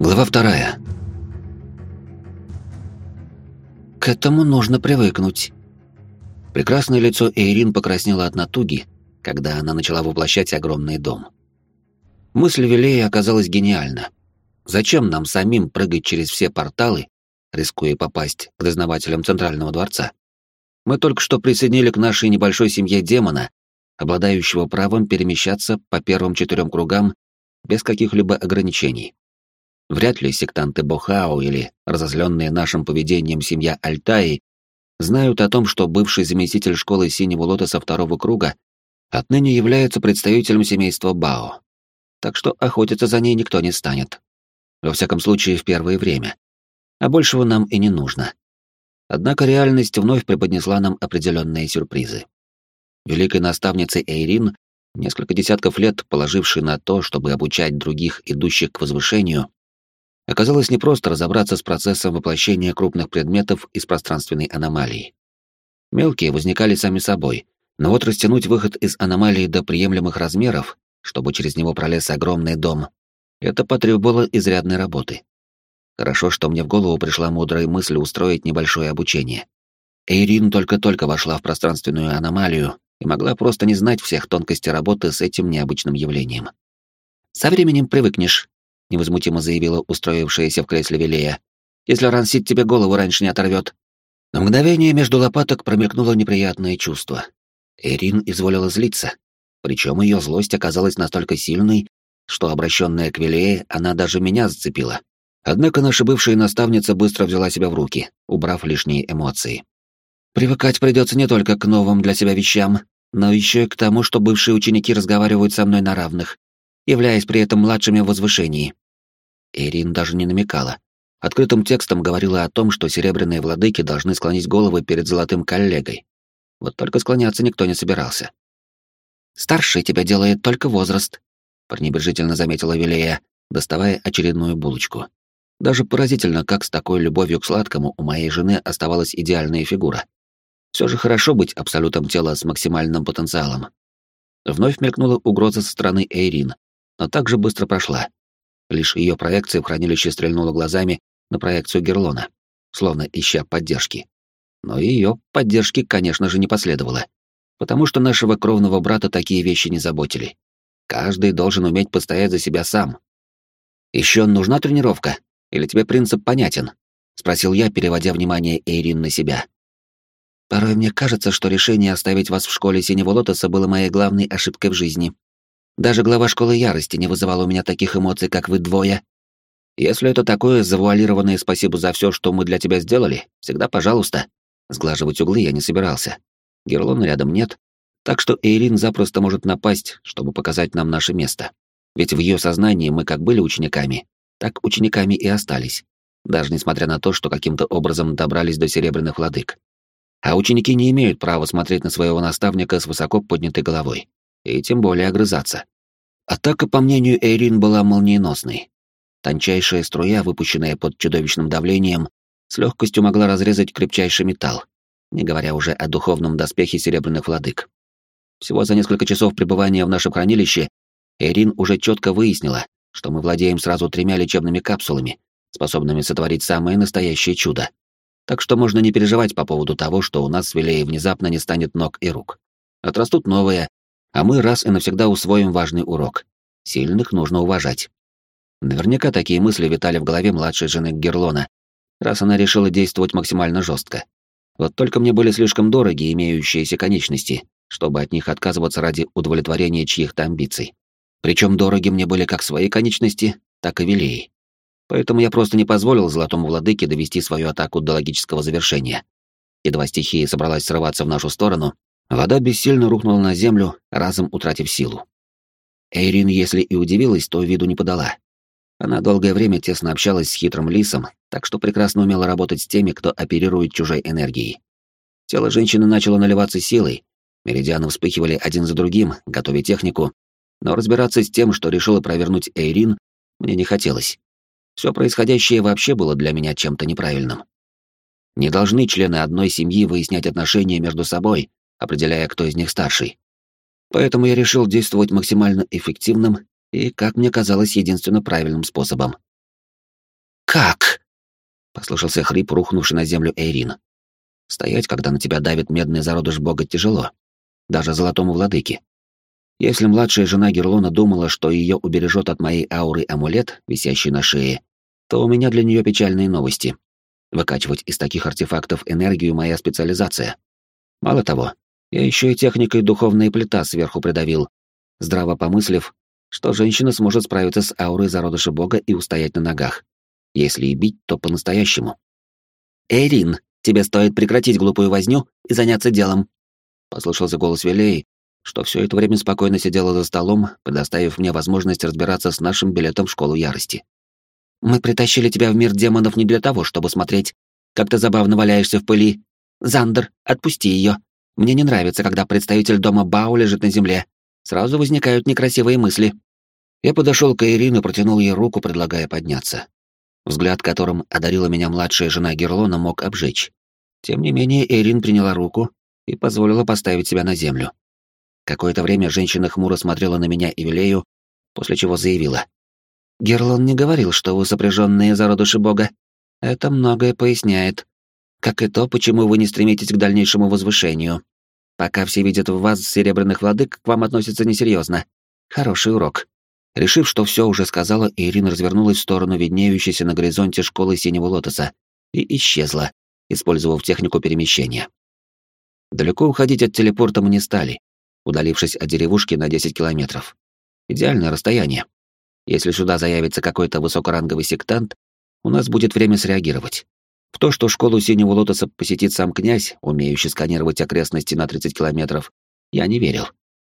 Глава вторая. К этому нужно привыкнуть. Прекрасное лицо Эйрин покраснело от натуги, когда она начала воплощать огромный дом. Мысль Вилея оказалась гениальна. Зачем нам самим прыгать через все порталы, рискуя попасть к дознавателям Центрального дворца? Мы только что присоединили к нашей небольшой семье демона, обладающего правом перемещаться по первым четырем кругам без каких-либо ограничений. Вряд ли сектанты Бохао или разозленные нашим поведением семья Альтаи знают о том, что бывший заместитель школы Синего Лотоса второго круга отныне является представителем семейства Бао. Так что охотиться за ней никто не станет. Во всяком случае, в первое время. А большего нам и не нужно. Однако реальность вновь преподнесла нам определенные сюрпризы. Великой наставницей Эйрин, несколько десятков лет положившей на то, чтобы обучать других, идущих к возвышению, Оказалось непросто разобраться с процессом воплощения крупных предметов из пространственной аномалии. Мелкие возникали сами собой, но вот растянуть выход из аномалии до приемлемых размеров, чтобы через него пролез огромный дом, это потребовало изрядной работы. Хорошо, что мне в голову пришла мудрая мысль устроить небольшое обучение. Эйрин только-только вошла в пространственную аномалию и могла просто не знать всех тонкостей работы с этим необычным явлением. «Со временем привыкнешь», невозмутимо заявила устроившаяся в кресле Велея. «Если Рансит тебе голову раньше не оторвет». На мгновение между лопаток промелькнуло неприятное чувство. Эрин изволила злиться, причем ее злость оказалась настолько сильной, что, обращенная к Велее, она даже меня зацепила. Однако наша бывшая наставница быстро взяла себя в руки, убрав лишние эмоции. «Привыкать придется не только к новым для себя вещам, но еще и к тому, что бывшие ученики разговаривают со мной на равных, являясь при этом младшими в возвышении. Ирин даже не намекала. Открытым текстом говорила о том, что серебряные владыки должны склонить головы перед золотым коллегой. Вот только склоняться никто не собирался. «Старший тебя делает только возраст», — пренебрежительно заметила Вилея, доставая очередную булочку. Даже поразительно, как с такой любовью к сладкому у моей жены оставалась идеальная фигура. Все же хорошо быть абсолютом тела с максимальным потенциалом. Вновь мелькнула угроза со стороны Эйрин, но также быстро прошла. Лишь ее проекция в хранилище стрельнула глазами на проекцию Герлона, словно ища поддержки. Но ее поддержки, конечно же, не последовало, потому что нашего кровного брата такие вещи не заботили. Каждый должен уметь постоять за себя сам. Еще нужна тренировка? Или тебе принцип понятен? спросил я, переводя внимание Эйрин на себя. Порой мне кажется, что решение оставить вас в школе Синего Лотоса было моей главной ошибкой в жизни, даже глава школы ярости не вызывал у меня таких эмоций, как вы двое. Если это такое завуалированное спасибо за все, что мы для тебя сделали, всегда пожалуйста. Сглаживать углы я не собирался. Герлона рядом нет, так что Эйрин запросто может напасть, чтобы показать нам наше место. Ведь в ее сознании мы как были учениками, так учениками и остались, даже несмотря на то, что каким-то образом добрались до серебряных владык. А ученики не имеют права смотреть на своего наставника с высоко поднятой головой и тем более огрызаться. Атака, по мнению Эйрин, была молниеносной. Тончайшая струя, выпущенная под чудовищным давлением, с легкостью могла разрезать крепчайший металл, не говоря уже о духовном доспехе серебряных владык. Всего за несколько часов пребывания в нашем хранилище Эйрин уже четко выяснила, что мы владеем сразу тремя лечебными капсулами, способными сотворить самое настоящее чудо. Так что можно не переживать по поводу того, что у нас с Вилеей внезапно не станет ног и рук. Отрастут новые, а мы раз и навсегда усвоим важный урок. Сильных нужно уважать. Наверняка такие мысли витали в голове младшей жены Герлона, раз она решила действовать максимально жестко. Вот только мне были слишком дороги имеющиеся конечности, чтобы от них отказываться ради удовлетворения чьих-то амбиций. Причем дороги мне были как свои конечности, так и велеи. Поэтому я просто не позволил Золотому Владыке довести свою атаку до логического завершения. Едва стихия собралась срываться в нашу сторону, Вода бессильно рухнула на землю, разом утратив силу. Эйрин, если и удивилась, то виду не подала. Она долгое время тесно общалась с хитрым лисом, так что прекрасно умела работать с теми, кто оперирует чужой энергией. Тело женщины начало наливаться силой, меридианы вспыхивали один за другим, готовя технику, но разбираться с тем, что решила провернуть Эйрин, мне не хотелось. Все происходящее вообще было для меня чем-то неправильным. Не должны члены одной семьи выяснять отношения между собой, определяя, кто из них старший. Поэтому я решил действовать максимально эффективным и, как мне казалось, единственно правильным способом. «Как?» — послышался хрип, рухнувший на землю Эйрин. Стоять, когда на тебя давит медный зародыш бога, тяжело. Даже золотому владыке. Если младшая жена Герлона думала, что ее убережет от моей ауры амулет, висящий на шее, то у меня для нее печальные новости. Выкачивать из таких артефактов энергию — моя специализация. Мало того, я еще и техникой духовная плита сверху придавил, здраво помыслив, что женщина сможет справиться с аурой зародыша бога и устоять на ногах. Если и бить, то по-настоящему. «Эрин, тебе стоит прекратить глупую возню и заняться делом», — послышался голос Велей, что все это время спокойно сидела за столом, предоставив мне возможность разбираться с нашим билетом в школу ярости. «Мы притащили тебя в мир демонов не для того, чтобы смотреть, как ты забавно валяешься в пыли. Зандер, отпусти ее. Мне не нравится, когда представитель дома Бау лежит на земле. Сразу возникают некрасивые мысли». Я подошел к Ирине и протянул ей руку, предлагая подняться. Взгляд, которым одарила меня младшая жена Герлона, мог обжечь. Тем не менее, Эрин приняла руку и позволила поставить себя на землю. Какое-то время женщина хмуро смотрела на меня и Вилею, после чего заявила. «Герлон не говорил, что вы сопряженные зародыши бога. Это многое поясняет. Как и то, почему вы не стремитесь к дальнейшему возвышению. Пока все видят в вас серебряных владык, к вам относятся несерьезно. Хороший урок». Решив, что все уже сказала, Ирина развернулась в сторону виднеющейся на горизонте школы Синего Лотоса и исчезла, использовав технику перемещения. Далеко уходить от телепорта мы не стали, удалившись от деревушки на 10 километров. Идеальное расстояние. Если сюда заявится какой-то высокоранговый сектант, у нас будет время среагировать. В то, что школу Синего Лотоса посетит сам князь, умеющий сканировать окрестности на 30 километров, я не верил.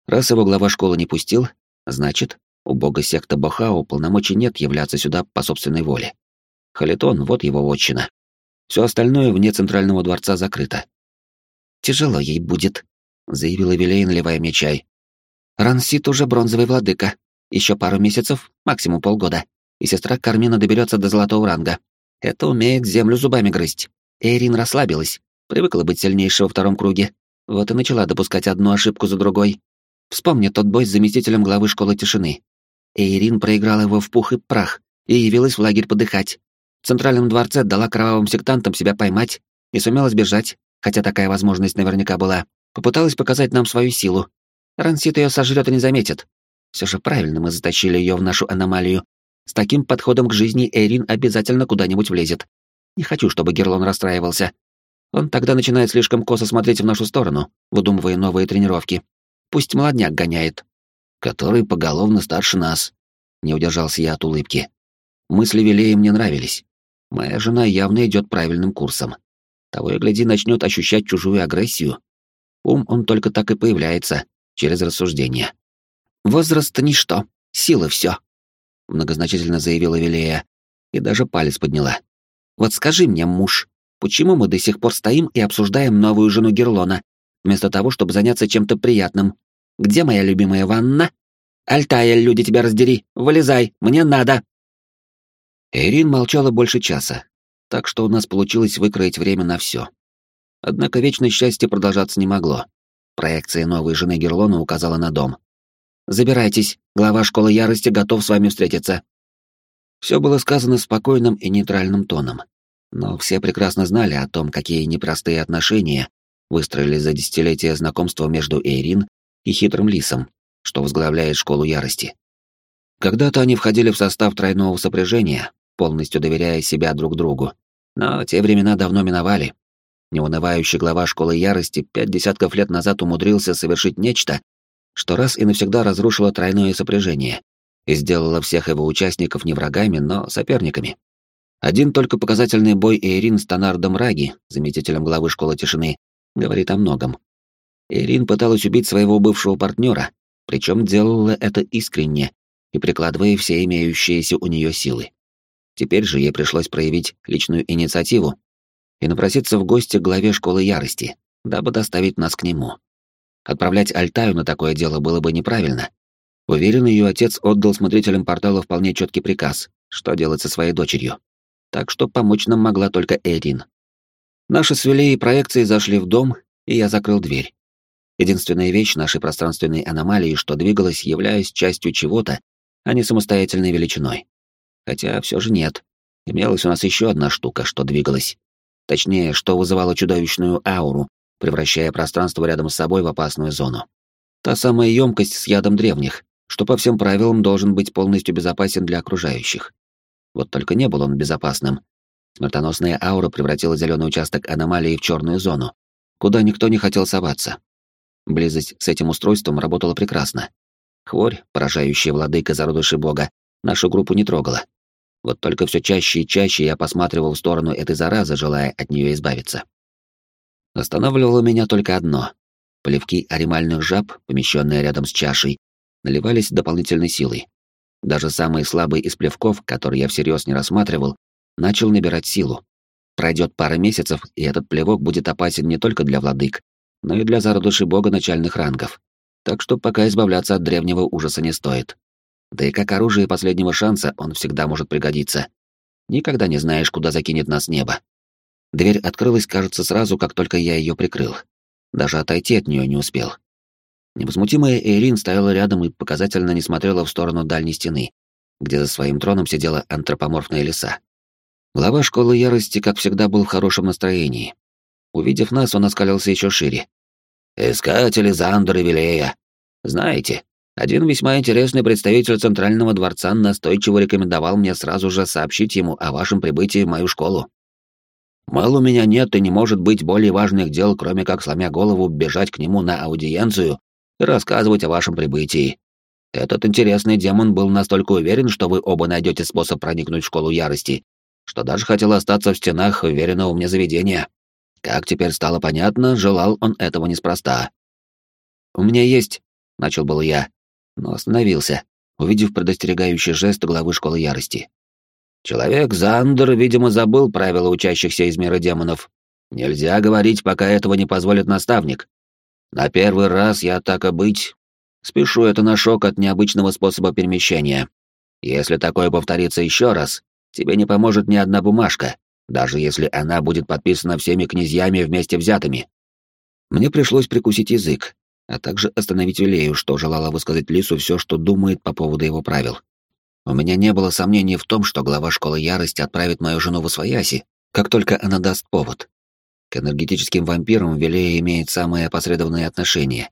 Раз его глава школы не пустил, значит, у бога секта Бахао полномочий нет являться сюда по собственной воле. Халитон — вот его вотчина. Все остальное вне центрального дворца закрыто. «Тяжело ей будет», — заявила Вилей, наливая мне чай. «Рансит уже бронзовый владыка. Еще пару месяцев, максимум полгода, и сестра Кармина доберется до золотого ранга. Это умеет землю зубами грызть. Эйрин расслабилась, привыкла быть сильнейшей во втором круге. Вот и начала допускать одну ошибку за другой. Вспомни тот бой с заместителем главы школы тишины. Эйрин проиграла его в пух и прах и явилась в лагерь подыхать. В центральном дворце дала кровавым сектантам себя поймать и сумела сбежать, хотя такая возможность наверняка была. Попыталась показать нам свою силу. Рансит ее сожрет и не заметит. Все же правильно мы затащили ее в нашу аномалию. С таким подходом к жизни Эйрин обязательно куда-нибудь влезет. Не хочу, чтобы Герлон расстраивался. Он тогда начинает слишком косо смотреть в нашу сторону, выдумывая новые тренировки. Пусть молодняк гоняет, который поголовно старше нас. Не удержался я от улыбки. Мысли Вилея мне нравились. Моя жена явно идет правильным курсом. Того и гляди, начнет ощущать чужую агрессию. Ум он только так и появляется, через рассуждение. «Возраст — ничто, сила — все», — многозначительно заявила Вилея и даже палец подняла. «Вот скажи мне, муж, почему мы до сих пор стоим и обсуждаем новую жену Герлона, вместо того, чтобы заняться чем-то приятным, где моя любимая ванна? Альтая, люди тебя раздери! Вылезай! Мне надо!» Эрин молчала больше часа, так что у нас получилось выкроить время на все. Однако вечное счастье продолжаться не могло. Проекция новой жены Герлона указала на дом. «Забирайтесь, глава школы ярости готов с вами встретиться». Все было сказано спокойным и нейтральным тоном, но все прекрасно знали о том, какие непростые отношения выстроились за десятилетия знакомства между Эйрин и хитрым лисом, что возглавляет школу ярости. Когда-то они входили в состав тройного сопряжения, полностью доверяя себя друг другу. Но те времена давно миновали. Неунывающий глава школы ярости пять десятков лет назад умудрился совершить нечто, что раз и навсегда разрушило тройное сопряжение и сделало всех его участников не врагами, но соперниками. Один только показательный бой Эйрин с Тонардом Раги, заместителем главы школы тишины, говорит о многом. Ирин пыталась убить своего бывшего партнера, причем делала это искренне и прикладывая все имеющиеся у нее силы. Теперь же ей пришлось проявить личную инициативу и напроситься в гости к главе школы ярости, дабы доставить нас к нему. Отправлять Альтаю на такое дело было бы неправильно. Уверен, ее отец отдал смотрителям портала вполне четкий приказ, что делать со своей дочерью. Так что помочь нам могла только Эрин. Наши с Вилей проекции зашли в дом, и я закрыл дверь. Единственная вещь нашей пространственной аномалии, что двигалась, являясь частью чего-то, а не самостоятельной величиной. Хотя все же нет. Имелась у нас еще одна штука, что двигалась. Точнее, что вызывало чудовищную ауру, превращая пространство рядом с собой в опасную зону. Та самая емкость с ядом древних, что по всем правилам должен быть полностью безопасен для окружающих. Вот только не был он безопасным. Смертоносная аура превратила зеленый участок аномалии в черную зону, куда никто не хотел соваться. Близость с этим устройством работала прекрасно. Хворь, поражающая владыка зародыши бога, нашу группу не трогала. Вот только все чаще и чаще я посматривал в сторону этой заразы, желая от нее избавиться. Останавливало меня только одно. Плевки аримальных жаб, помещенные рядом с чашей, наливались дополнительной силой. Даже самый слабый из плевков, который я всерьез не рассматривал, начал набирать силу. Пройдет пара месяцев, и этот плевок будет опасен не только для владык, но и для зародышей бога начальных рангов. Так что пока избавляться от древнего ужаса не стоит. Да и как оружие последнего шанса он всегда может пригодиться. Никогда не знаешь, куда закинет нас небо. Дверь открылась, кажется, сразу, как только я ее прикрыл. Даже отойти от нее не успел. Невозмутимая Эйрин стояла рядом и показательно не смотрела в сторону дальней стены, где за своим троном сидела антропоморфная лиса. Глава школы ярости, как всегда, был в хорошем настроении. Увидев нас, он оскалился еще шире. «Искатели Зандер и Вилея. Знаете, один весьма интересный представитель Центрального дворца настойчиво рекомендовал мне сразу же сообщить ему о вашем прибытии в мою школу. Мол, у меня нет и не может быть более важных дел, кроме как, сломя голову, бежать к нему на аудиенцию и рассказывать о вашем прибытии. Этот интересный демон был настолько уверен, что вы оба найдете способ проникнуть в школу ярости, что даже хотел остаться в стенах уверенного мне заведения. Как теперь стало понятно, желал он этого неспроста. «У меня есть», — начал был я, но остановился, увидев предостерегающий жест главы школы ярости. Человек Зандер, видимо, забыл правила учащихся из мира демонов. Нельзя говорить, пока этого не позволит наставник. На первый раз я так и быть. Спешу это на шок от необычного способа перемещения. Если такое повторится еще раз, тебе не поможет ни одна бумажка, даже если она будет подписана всеми князьями вместе взятыми. Мне пришлось прикусить язык, а также остановить Вилею, что желала высказать Лису все, что думает по поводу его правил. У меня не было сомнений в том, что глава школы ярости отправит мою жену в Освояси, как только она даст повод. К энергетическим вампирам Велея имеет самые опосредованные отношения.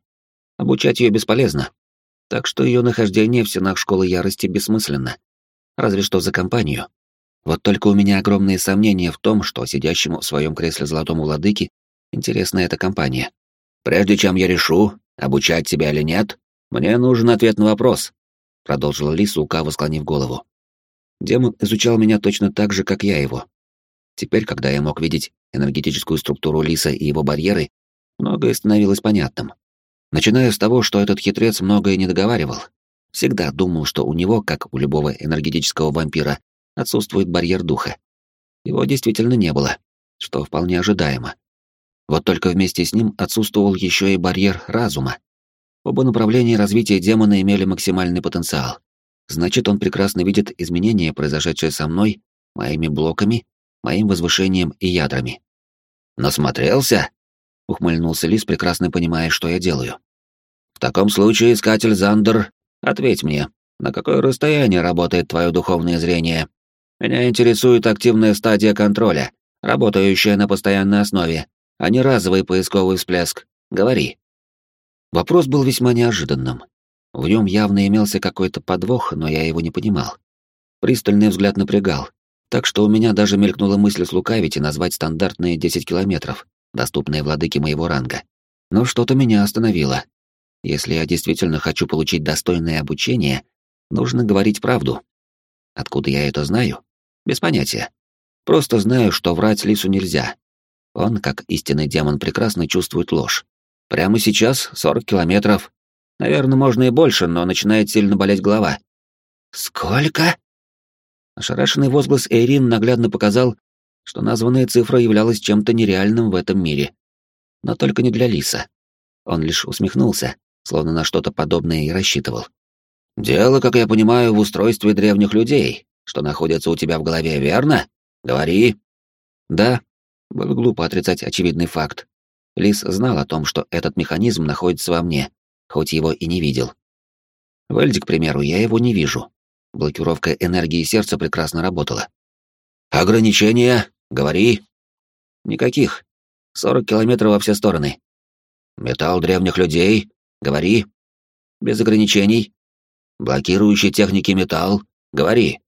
Обучать ее бесполезно. Так что ее нахождение в стенах школы ярости бессмысленно. Разве что за компанию. Вот только у меня огромные сомнения в том, что сидящему в своем кресле золотому владыке интересна эта компания. «Прежде чем я решу, обучать тебя или нет, мне нужен ответ на вопрос», — продолжила Лиса, лукаво склонив голову. Демон изучал меня точно так же, как я его. Теперь, когда я мог видеть энергетическую структуру Лиса и его барьеры, многое становилось понятным. Начиная с того, что этот хитрец многое не договаривал. Всегда думал, что у него, как у любого энергетического вампира, отсутствует барьер духа. Его действительно не было, что вполне ожидаемо. Вот только вместе с ним отсутствовал еще и барьер разума. Оба направления развития демона имели максимальный потенциал. Значит, он прекрасно видит изменения, произошедшие со мной, моими блоками моим возвышением и ядрами. «Насмотрелся?» — ухмыльнулся Лис, прекрасно понимая, что я делаю. «В таком случае, искатель Зандер, ответь мне, на какое расстояние работает твое духовное зрение? Меня интересует активная стадия контроля, работающая на постоянной основе, а не разовый поисковый всплеск. Говори». Вопрос был весьма неожиданным. В нем явно имелся какой-то подвох, но я его не понимал. Пристальный взгляд напрягал, так что у меня даже мелькнула мысль слукавить и назвать стандартные 10 километров, доступные владыке моего ранга. Но что-то меня остановило. Если я действительно хочу получить достойное обучение, нужно говорить правду. Откуда я это знаю? Без понятия. Просто знаю, что врать лису нельзя. Он, как истинный демон, прекрасно чувствует ложь. Прямо сейчас 40 километров. Наверное, можно и больше, но начинает сильно болеть голова. «Сколько?» Ошарашенный возглас Эйрин наглядно показал, что названная цифра являлась чем-то нереальным в этом мире. Но только не для Лиса. Он лишь усмехнулся, словно на что-то подобное и рассчитывал. «Дело, как я понимаю, в устройстве древних людей, что находится у тебя в голове, верно? Говори». «Да». Было глупо отрицать очевидный факт. Лис знал о том, что этот механизм находится во мне, хоть его и не видел. В Эльде, к примеру, я его не вижу, Блокировка энергии сердца прекрасно работала. Ограничения? Говори. Никаких. Сорок километров во все стороны. Металл древних людей? Говори. Без ограничений. Блокирующий техники металл? Говори.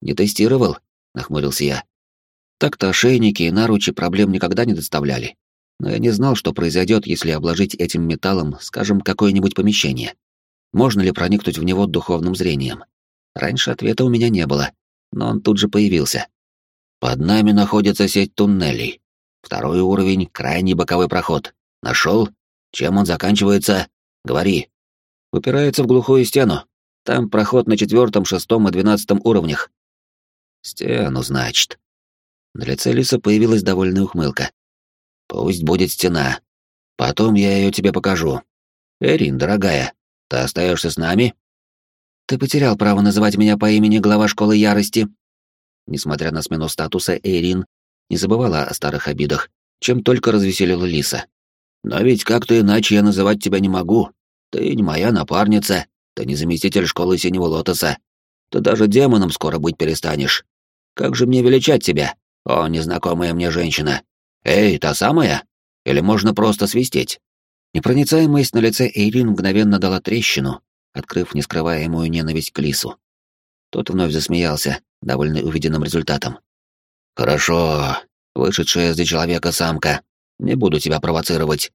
Не тестировал? Нахмурился я. Так-то ошейники и наручи проблем никогда не доставляли. Но я не знал, что произойдет, если обложить этим металлом, скажем, какое-нибудь помещение. Можно ли проникнуть в него духовным зрением? Раньше ответа у меня не было, но он тут же появился. Под нами находится сеть туннелей. Второй уровень — крайний боковой проход. Нашел? Чем он заканчивается? Говори. Упирается в глухую стену. Там проход на четвертом, шестом и двенадцатом уровнях. Стену, значит. На лице Лиса появилась довольная ухмылка. Пусть будет стена. Потом я ее тебе покажу. Эрин, дорогая, ты остаешься с нами? Ты потерял право называть меня по имени глава школы ярости, Несмотря на смену статуса, Эйрин не забывала о старых обидах, чем только развеселила Лиса. «Но ведь как-то иначе я называть тебя не могу. Ты не моя напарница, ты не заместитель школы Синего Лотоса. Ты даже демоном скоро быть перестанешь. Как же мне величать тебя, о, незнакомая мне женщина? Эй, та самая? Или можно просто свистеть?» Непроницаемость на лице Эйрин мгновенно дала трещину, открыв нескрываемую ненависть к Лису. Тот вновь засмеялся, довольный увиденным результатом. «Хорошо, вышедшая из человека самка. Не буду тебя провоцировать.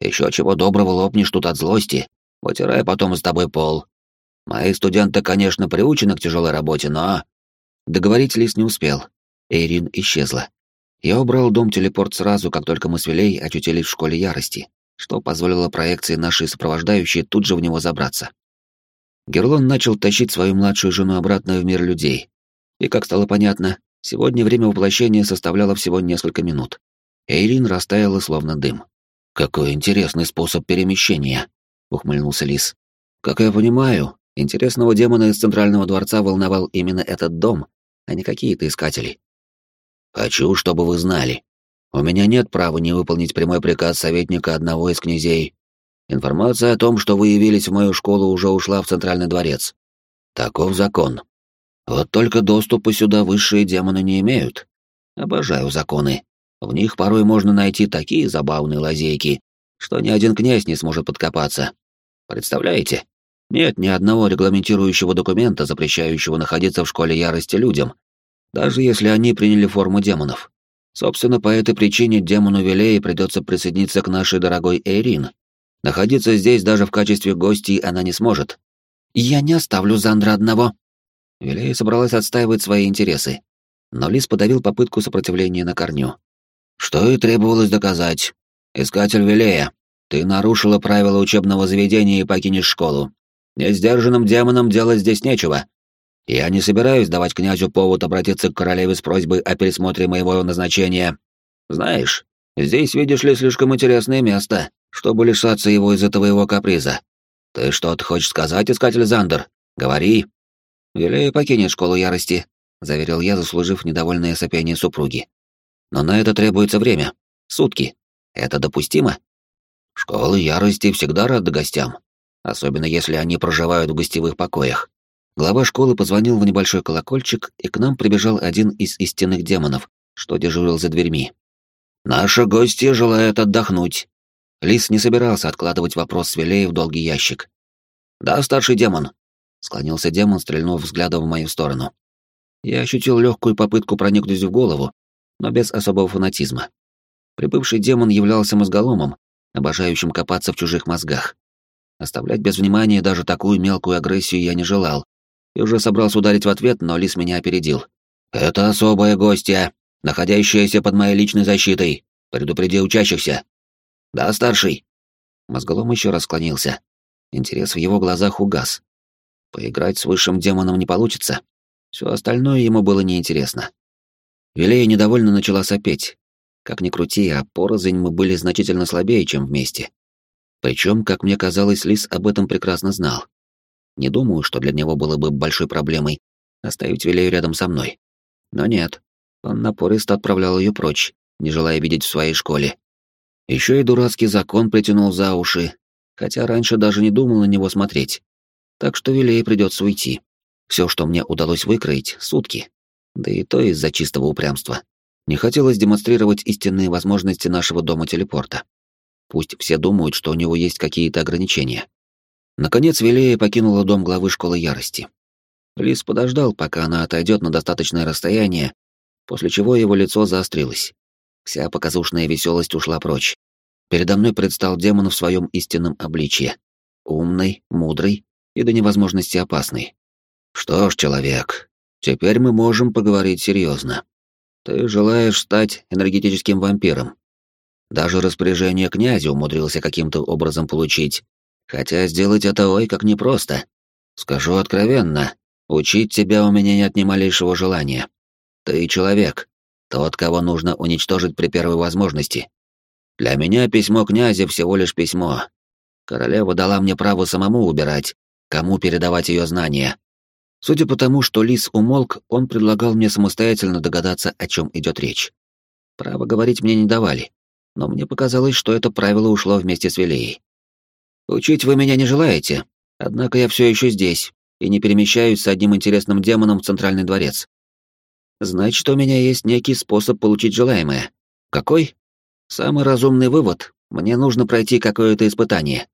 Еще чего доброго лопнешь тут от злости, вытирая потом с тобой пол. Мои студенты, конечно, приучены к тяжелой работе, но...» Договорить Лис не успел. Эйрин исчезла. Я убрал дом-телепорт сразу, как только мы с Вилей очутились в школе ярости, что позволило проекции нашей сопровождающей тут же в него забраться. Герлон начал тащить свою младшую жену обратно в мир людей, и, как стало понятно, сегодня время воплощения составляло всего несколько минут. Эйрин растаяла словно дым. «Какой интересный способ перемещения», — ухмыльнулся Лис. «Как я понимаю, интересного демона из Центрального дворца волновал именно этот дом, а не какие-то искатели. Хочу, чтобы вы знали. У меня нет права не выполнить прямой приказ советника одного из князей. Информация о том, что вы явились в мою школу, уже ушла в Центральный дворец. Таков закон. Вот только доступа сюда высшие демоны не имеют. Обожаю законы. В них порой можно найти такие забавные лазейки, что ни один князь не сможет подкопаться. Представляете? Нет ни одного регламентирующего документа, запрещающего находиться в школе ярости людям, даже если они приняли форму демонов. Собственно, по этой причине демону Вилеи придется присоединиться к нашей дорогой Эйрин. Находиться здесь даже в качестве гостей она не сможет. «Я не оставлю Зандра одного», Вилея собралась отстаивать свои интересы, но Лис подавил попытку сопротивления на корню. «Что и требовалось доказать. Искатель Вилея, ты нарушила правила учебного заведения и покинешь школу. Несдержанным демонам делать здесь нечего. Я не собираюсь давать князю повод обратиться к королеве с просьбой о пересмотре моего назначения. Знаешь, здесь, видишь ли, слишком интересное место, чтобы лишаться его из-за твоего каприза. Ты что-то хочешь сказать, искатель Зандер? Говори. «Велею покинет школу ярости», — заверил я, заслужив недовольное сопение супруги. «Но на это требуется время. Сутки. Это допустимо?» «Школы ярости всегда рады гостям, особенно если они проживают в гостевых покоях». Глава школы позвонил в небольшой колокольчик, и к нам прибежал один из истинных демонов, что дежурил за дверьми. «Наши гости желают отдохнуть». Лис не собирался откладывать вопрос с Вилея в долгий ящик. «Да, старший демон, Склонился демон, стрельнув взглядом в мою сторону. Я ощутил легкую попытку проникнуть в голову, но без особого фанатизма. Прибывший демон являлся мозголомом, обожающим копаться в чужих мозгах. Оставлять без внимания даже такую мелкую агрессию я не желал, и уже собрался ударить в ответ, но лис меня опередил. «Это особая гостья, находящаяся под моей личной защитой. Предупреди учащихся». «Да, старший». Мозголом еще раз склонился. Интерес в его глазах угас, Поиграть с высшим демоном не получится. Все остальное ему было неинтересно. Вилея недовольно начала сопеть. Как ни крути, а порознь мы были значительно слабее, чем вместе. Причем, как мне казалось, Лис об этом прекрасно знал. Не думаю, что для него было бы большой проблемой оставить Вилею рядом со мной. Но нет, он напористо отправлял ее прочь, не желая видеть в своей школе. Еще и дурацкий закон притянул за уши, хотя раньше даже не думал на него смотреть так что Вилей придется уйти. Все, что мне удалось выкроить, сутки. Да и то из-за чистого упрямства. Не хотелось демонстрировать истинные возможности нашего дома телепорта. Пусть все думают, что у него есть какие-то ограничения. Наконец Вилея покинула дом главы школы ярости. Лис подождал, пока она отойдет на достаточное расстояние, после чего его лицо заострилось. Вся показушная веселость ушла прочь. Передо мной предстал демон в своем истинном обличье. Умный, мудрый и до невозможности опасный. Что ж, человек, теперь мы можем поговорить серьезно. Ты желаешь стать энергетическим вампиром. Даже распоряжение князя умудрился каким-то образом получить, хотя сделать это ой как непросто. Скажу откровенно, учить тебя у меня нет ни малейшего желания. Ты человек, тот, кого нужно уничтожить при первой возможности. Для меня письмо князя всего лишь письмо. Королева дала мне право самому убирать, кому передавать ее знания. Судя по тому, что лис умолк, он предлагал мне самостоятельно догадаться, о чем идет речь. Право говорить мне не давали, но мне показалось, что это правило ушло вместе с Вилеей. «Учить вы меня не желаете, однако я все еще здесь и не перемещаюсь с одним интересным демоном в Центральный дворец. Значит, у меня есть некий способ получить желаемое. Какой? Самый разумный вывод — мне нужно пройти какое-то испытание.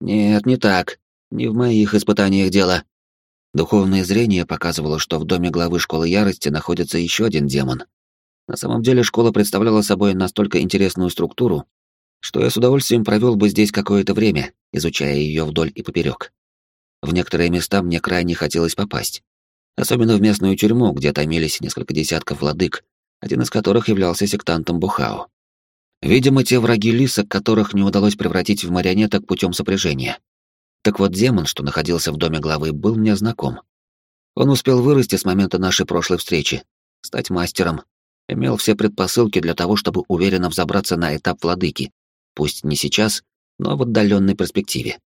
Нет, не так. Не в моих испытаниях дело. Духовное зрение показывало, что в доме главы школы ярости находится еще один демон. На самом деле школа представляла собой настолько интересную структуру, что я с удовольствием провел бы здесь какое-то время, изучая ее вдоль и поперек. В некоторые места мне крайне хотелось попасть. Особенно в местную тюрьму, где томились несколько десятков владык, один из которых являлся сектантом Бухао. Видимо, те враги Лиса, которых не удалось превратить в марионеток путем сопряжения. Так вот, демон, что находился в доме главы, был мне знаком. Он успел вырасти с момента нашей прошлой встречи, стать мастером, имел все предпосылки для того, чтобы уверенно взобраться на этап владыки, пусть не сейчас, но в отдаленной перспективе.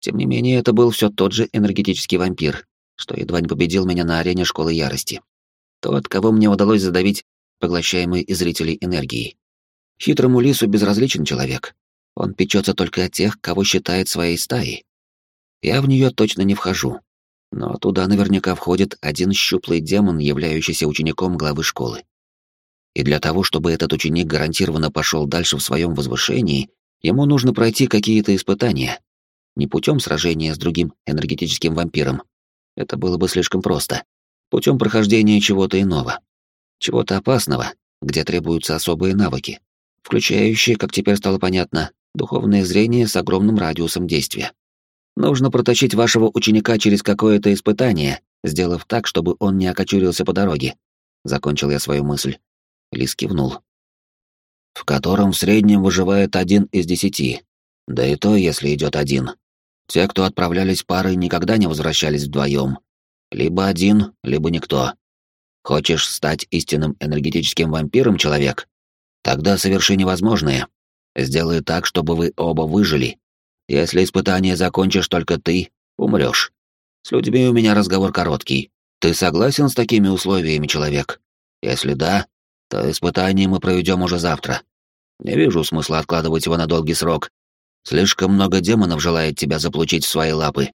Тем не менее, это был все тот же энергетический вампир, что едва не победил меня на арене школы ярости. Тот, кого мне удалось задавить поглощаемой из зрителей энергией. Хитрому лису безразличен человек. Он печется только о тех, кого считает своей стаей. Я в нее точно не вхожу. Но туда наверняка входит один щуплый демон, являющийся учеником главы школы. И для того, чтобы этот ученик гарантированно пошел дальше в своем возвышении, ему нужно пройти какие-то испытания. Не путем сражения с другим энергетическим вампиром. Это было бы слишком просто. Путем прохождения чего-то иного. Чего-то опасного, где требуются особые навыки включающие, как теперь стало понятно, духовное зрение с огромным радиусом действия. Нужно протащить вашего ученика через какое-то испытание, сделав так, чтобы он не окочурился по дороге. Закончил я свою мысль. Лис кивнул. В котором в среднем выживает один из десяти. Да и то, если идет один. Те, кто отправлялись парой, никогда не возвращались вдвоем. Либо один, либо никто. Хочешь стать истинным энергетическим вампиром, человек? Тогда соверши невозможное. Сделай так, чтобы вы оба выжили. Если испытание закончишь только ты, умрешь. С людьми у меня разговор короткий. Ты согласен с такими условиями, человек? Если да, то испытание мы проведем уже завтра. Не вижу смысла откладывать его на долгий срок. Слишком много демонов желает тебя заполучить в свои лапы.